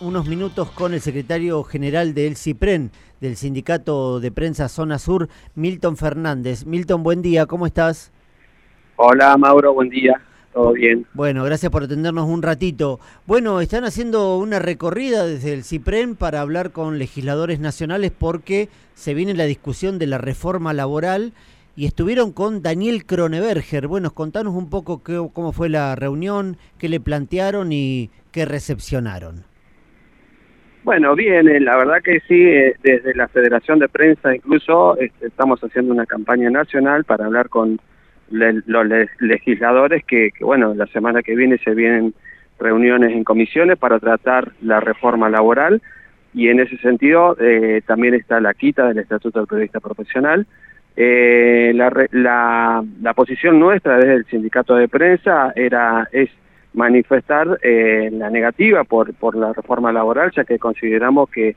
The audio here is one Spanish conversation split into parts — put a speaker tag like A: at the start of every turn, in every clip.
A: unos minutos con el secretario general del CIPREN, del Sindicato de Prensa Zona Sur, Milton Fernández. Milton, buen día, ¿cómo estás?
B: Hola Mauro, buen día. Todo bien.
A: Bueno, gracias por atendernos un ratito. Bueno, están haciendo una recorrida desde el CIPREN para hablar con legisladores nacionales porque se viene la discusión de la reforma laboral y estuvieron con Daniel Kroneberger. Bueno, contanos un poco qué, cómo fue la reunión, qué le plantearon y qué recepcionaron.
B: Bueno, bien, la verdad que sí, eh, desde la Federación de Prensa incluso este, estamos haciendo una campaña nacional para hablar con los legisladores que, bueno, la semana que viene se vienen reuniones en comisiones para tratar la reforma laboral y en ese sentido eh, también está la quita del Estatuto del Periodista Profesional. Eh, la, la, la, posición nuestra desde el sindicato de prensa era es manifestar eh, la negativa por, por la reforma laboral, ya que consideramos que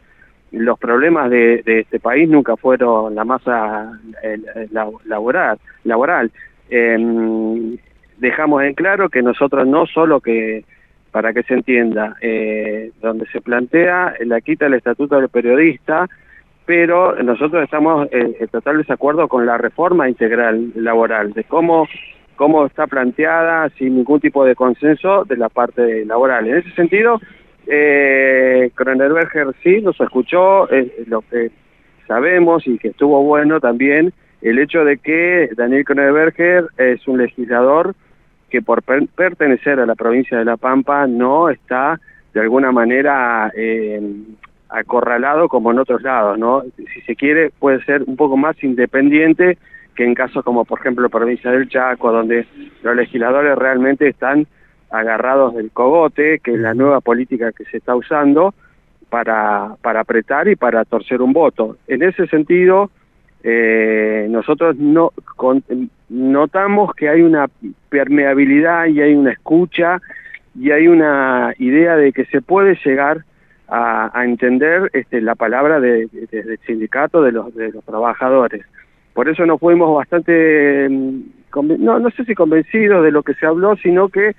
B: los problemas de, de este país nunca fueron la masa laboral. laboral. Eh, dejamos en claro que nosotros no solo que, para que se entienda, eh, donde se plantea la quita del estatuto del periodista, pero nosotros estamos en total desacuerdo con la reforma integral laboral, de cómo, cómo está planteada sin ningún tipo de consenso de la parte laboral. En ese sentido, eh, sí nos escuchó, eh, lo que sabemos y que estuvo bueno también el hecho de que Daniel Kroneberger es un legislador que por pertenecer a la provincia de La Pampa no está de alguna manera eh, acorralado como en otros lados, ¿no? Si se quiere puede ser un poco más independiente que en casos como por ejemplo provincia del Chaco, donde los legisladores realmente están agarrados del cogote, que es la nueva política que se está usando para, para apretar y para torcer un voto. En ese sentido, eh, nosotros no notamos que hay una permeabilidad y hay una escucha y hay una idea de que se puede llegar a, entender este, la palabra del de, sindicato de los, de los trabajadores. Por eso nos fuimos bastante, mm, no, no sé si convencidos de lo que se habló, sino que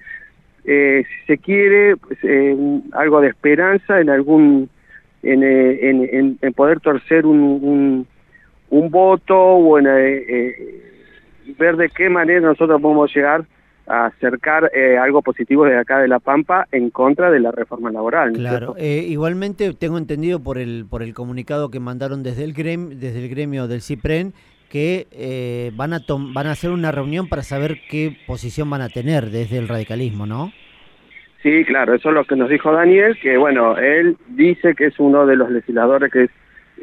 B: eh, si se quiere pues, eh, algo de esperanza en algún en, en, en poder torcer un, un voto o en, eh, eh, ver de qué manera nosotros podemos llegar a acercar eh, algo positivo desde acá de La Pampa en contra de la reforma laboral.
A: Claro, igualmente tengo entendido por el por el comunicado que mandaron desde el gremio, desde el gremio del CIPREN que van a van a hacer una reunión para saber qué posición van a tener desde el radicalismo, ¿no?
B: Sí, claro, eso es lo que nos dijo Daniel, que bueno, él dice que es uno de los legisladores que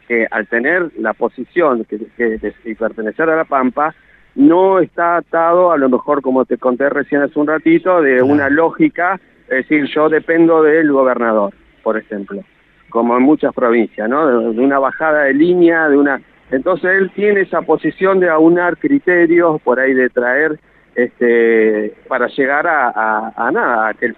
B: que al tener la posición que, que, y pertenecer a la Pampa, no está atado, a lo mejor como te conté recién hace un ratito, de una lógica, es decir, yo dependo del gobernador, por ejemplo, como en muchas provincias, ¿no? De, una bajada de línea, de una... Entonces él tiene esa posición de aunar criterios, por ahí de traer, este, para llegar a, a, nada, que el,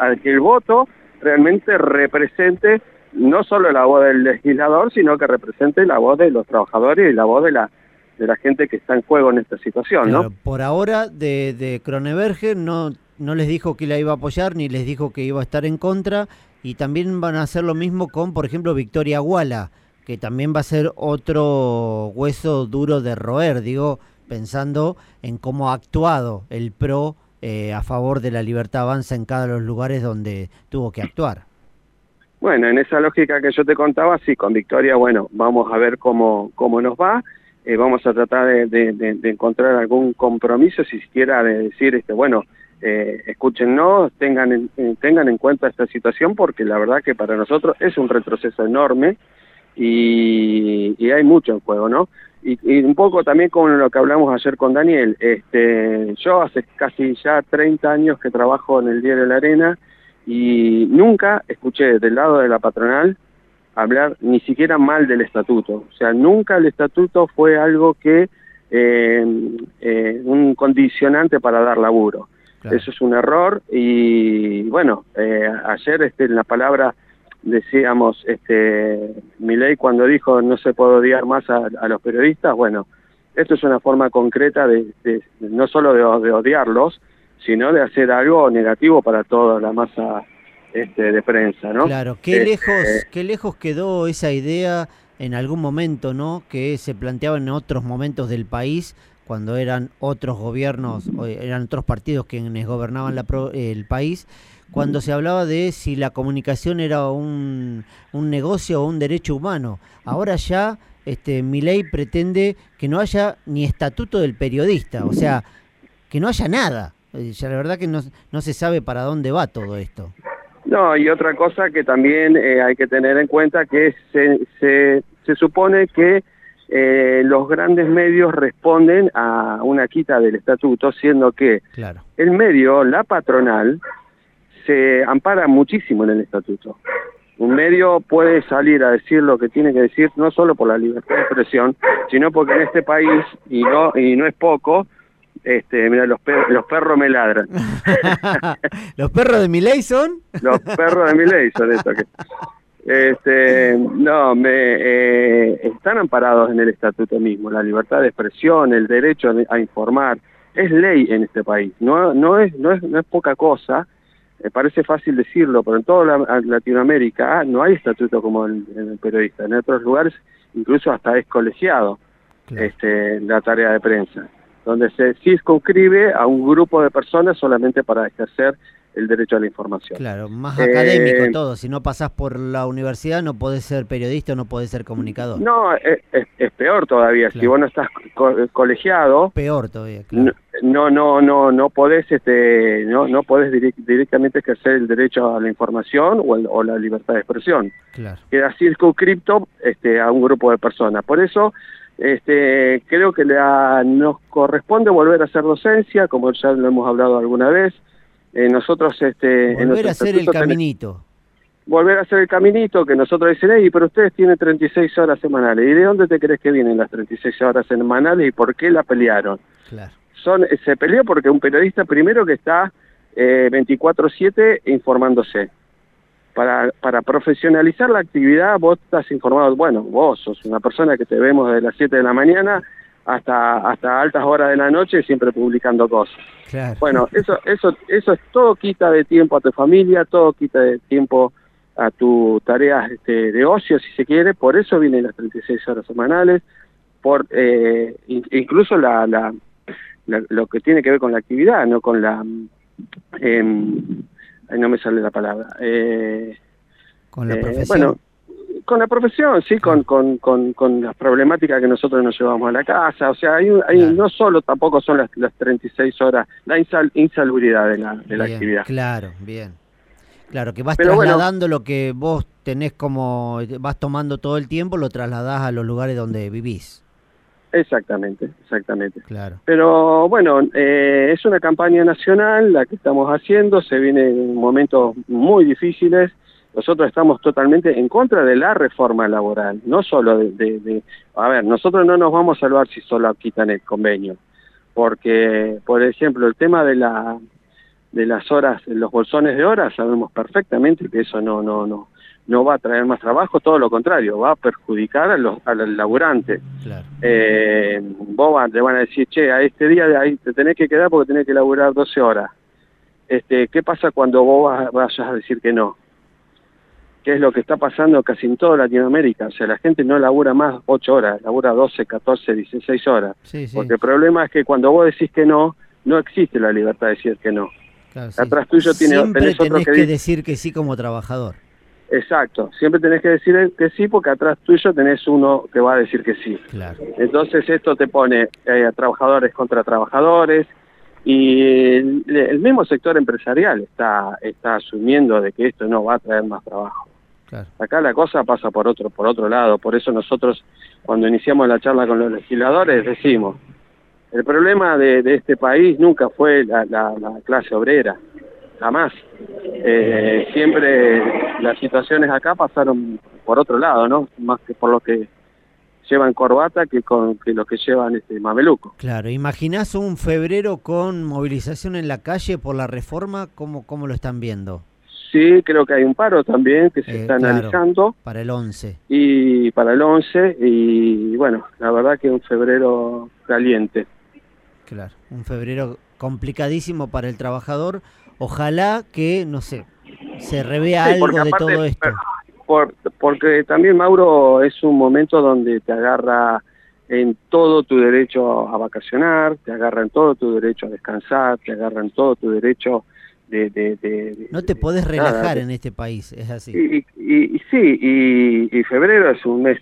B: a que el voto realmente represente no solo la voz del legislador, sino que represente la voz de los trabajadores y la voz de la de la gente que está en juego en esta situación, ¿no?
A: Por ahora, de, de no, no les dijo que la iba a apoyar, ni les dijo que iba a estar en contra, y también van a hacer lo mismo con, por ejemplo, Victoria Guala, que también va a ser otro hueso duro de roer, digo, pensando en cómo ha actuado el PRO eh, a favor de la libertad avanza en cada los lugares donde tuvo que actuar.
B: Bueno, en esa lógica que yo te contaba, sí, con Victoria, bueno, vamos a ver cómo, cómo nos va. Eh, vamos a tratar de, de, encontrar algún compromiso, si siquiera de decir, este, bueno, eh, escúchennos, tengan en, eh, tengan en cuenta esta situación, porque la verdad que para nosotros es un retroceso enorme y, y hay mucho en juego, ¿no? Y, y, un poco también con lo que hablamos ayer con Daniel, este, yo hace casi ya 30 años que trabajo en el Diario de la Arena, y nunca escuché del lado de la patronal hablar ni siquiera mal del estatuto. O sea, nunca el estatuto fue algo que eh, eh, un condicionante para dar laburo. Eso es un error y bueno, eh, ayer este, en la palabra decíamos, este, ley cuando dijo no se puede odiar más a, los periodistas, bueno, esto es una forma concreta de, no solo de odiarlos, sino de hacer algo negativo para toda la masa este, de prensa, ¿no?
A: Claro, qué lejos, qué lejos quedó esa idea en algún momento, ¿no? Que se planteaba en otros momentos del país cuando eran otros gobiernos, eran otros partidos quienes gobernaban la el país, cuando se hablaba de si la comunicación era un, un negocio o un derecho humano. Ahora ya este, mi ley pretende que no haya ni estatuto del periodista, o sea, que no haya nada. Eh, ya la verdad que no, no se sabe para dónde va todo esto.
B: No, y otra cosa que también eh, hay que tener en cuenta que se, se, se supone que eh, los grandes medios responden a una quita del estatuto, siendo que el medio, la patronal, se ampara muchísimo en el estatuto. Un medio puede salir a decir lo que tiene que decir, no solo por la libertad de expresión, sino porque en este país, y no, y no es poco, este, mira, los, los perros me ladran.
A: ¿Los perros de mi ley son?
B: Los perros de mi ley son eso. Que... Este, no, me, eh, están amparados en el estatuto mismo, la libertad de expresión, el derecho a, informar, es ley en este país, no, no, es, no, es, no es poca cosa, me parece fácil decirlo, pero en toda Latinoamérica no hay estatuto como el periodista, en otros lugares incluso hasta es colegiado este, la tarea de prensa, donde se circunscribe a un grupo de personas solamente para ejercer el derecho a la información.
A: Claro, más académico eh, todo. Si no pasás por la universidad no podés ser periodista o no podés ser comunicador.
B: No, es, peor todavía. Si vos no estás colegiado...
A: Peor todavía,
B: No, no, no, no podés, este, no, no podés directamente ejercer el derecho a la información o, la libertad de expresión. Claro. Queda circunscripto este, a un grupo de personas. Por eso este, creo que nos corresponde volver a hacer docencia, como ya lo hemos hablado alguna vez, eh, nosotros este
A: volver a hacer el caminito.
B: Volver a hacer el caminito que nosotros dicen hey pero ustedes tienen 36 horas semanales y de dónde te crees que vienen las 36 horas semanales y por qué la pelearon claro. son se peleó porque un periodista primero que está eh, 24/7 informándose. Para, para profesionalizar la actividad vos estás informado, bueno, vos sos una persona que te vemos de las 7 de la mañana hasta hasta altas horas de la noche siempre publicando cosas. Bueno, eso eso eso es todo quita de tiempo a tu familia, todo quita de tiempo a tus tareas este, de ocio si se quiere, por eso vienen las 36 horas semanales, por eh, incluso la, la, lo que tiene que ver con la actividad, no con la eh, no me sale la palabra. Eh,
A: con la eh, profesión. Bueno,
B: con la profesión, sí, con, con, con, con, las problemáticas que nosotros nos llevamos a la casa. O sea, hay, hay no solo tampoco son las, las 36 horas, la insalubridad de la, de la actividad.
A: Claro, bien. Claro, que vas trasladando lo que vos tenés como, vas tomando todo el tiempo, lo trasladás a los lugares donde vivís.
B: Exactamente, exactamente. Claro. Pero bueno, eh, es una campaña nacional la que estamos haciendo, se vienen momentos muy difíciles nosotros estamos totalmente en contra de la reforma laboral, no solo de, a ver, nosotros no nos vamos a salvar si solo quitan el convenio, porque, por ejemplo, el tema de la de las horas, los bolsones de horas, sabemos perfectamente que eso no no no no va a traer más trabajo, todo lo contrario, va a perjudicar a los, al laburante. Claro. Eh, vos te van a decir, che, a este día de ahí te tenés que quedar porque tenés que laburar 12 horas. Este, ¿Qué pasa cuando vos vayas a decir que no? Que es lo que está pasando casi en toda Latinoamérica. O sea, la gente no labura más 8 horas, labura 12, 14, 16 horas. Porque el problema es que cuando vos decís que no, no existe la libertad de decir que no.
A: Atrás tuyo tiene, siempre tenés, que, decir que sí como trabajador.
B: Exacto, siempre tenés que decir que sí porque atrás tuyo tenés uno que va a decir que sí. Claro. Entonces esto te pone eh, a trabajadores contra trabajadores y el, el, mismo sector empresarial está, está asumiendo de que esto no va a traer más trabajo. Acá la cosa pasa por otro, por otro lado, por eso nosotros cuando iniciamos la charla con los legisladores decimos, el problema de, este país nunca fue la, clase obrera, jamás. Eh, siempre las situaciones acá pasaron por otro lado, ¿no? Más que por lo que llevan corbata que con que los que llevan este mameluco.
A: Claro, ¿imaginás un febrero con movilización en la calle por la reforma? ¿Cómo, cómo lo están viendo?
B: Sí, creo que hay un paro también que se eh, está analizando.
A: Para el 11.
B: Y para el 11, y bueno, la verdad que un febrero caliente.
A: Claro, un febrero complicadísimo para el trabajador. Ojalá que, no sé, se revea algo de todo esto.
B: Por, porque también, Mauro, es un momento donde te agarra en todo tu derecho a vacacionar, te agarra en todo tu derecho a descansar, te agarra en todo tu derecho de... de,
A: no te podés relajar en este país, es así.
B: Y, sí, y, febrero es un mes,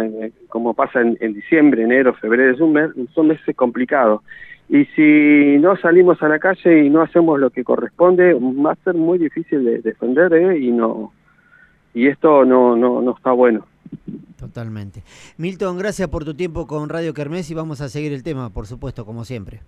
B: eh, como pasa en, diciembre, enero, febrero, es un mes, son meses complicados. Y si no salimos a la calle y no hacemos lo que corresponde, va a ser muy difícil de defender ¿eh? y no y esto no, no, no está bueno.
A: Totalmente. Milton, gracias por tu tiempo con Radio Kermés y vamos a seguir el tema, por supuesto, como siempre.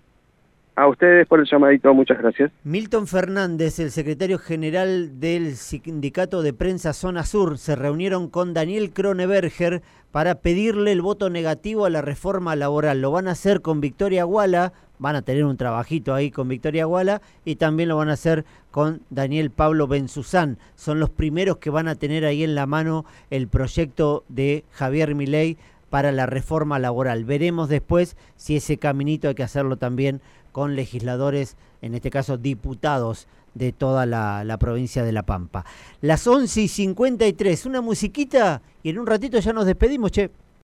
B: A ustedes por el llamadito, muchas gracias.
A: Milton Fernández, el secretario general del Sindicato de Prensa Zona Sur, se reunieron con Daniel Kroneberger para pedirle el voto negativo a la reforma laboral. Lo van a hacer con Victoria Guala, van a tener un trabajito ahí con Victoria Guala y también lo van a hacer con Daniel Pablo Benzuzán. Son los primeros que van a tener ahí en la mano el proyecto de Javier Milei para la reforma laboral. Veremos después si ese caminito hay que hacerlo también con legisladores, en este caso diputados de toda la, la, provincia de La Pampa. Las 11 y 53, una musiquita y en un ratito ya nos despedimos, che.